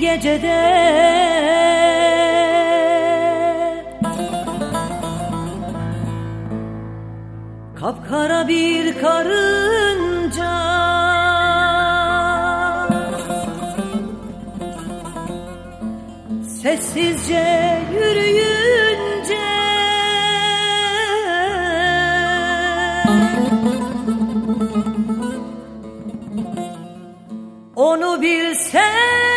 gecede. Kapkara bir karınca. Sessizce yürüyünce Onu bilsen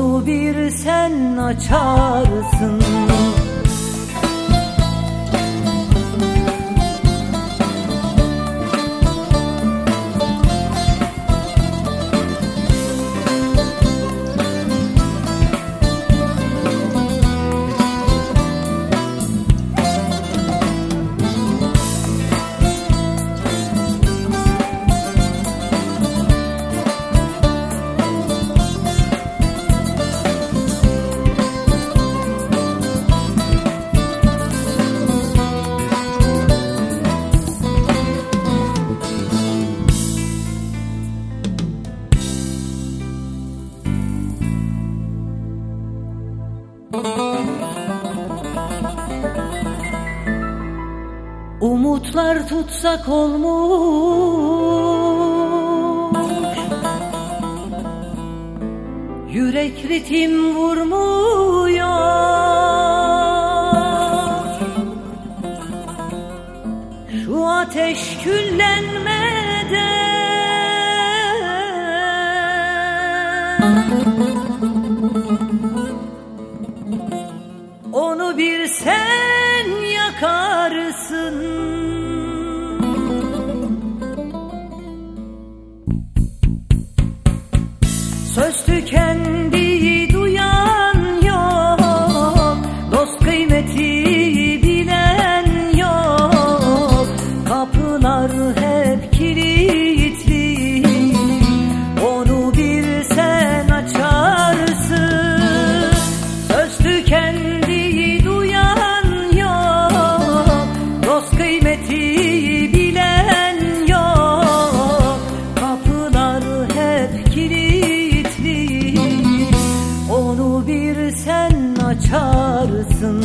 Onu bir sen açarsın Umutlar tutsak olmuş. Yürek ritim vurmuyor. Şu ateş küllenmeden Onu bir sen yakarsın Söz tükendiği sen açarsın.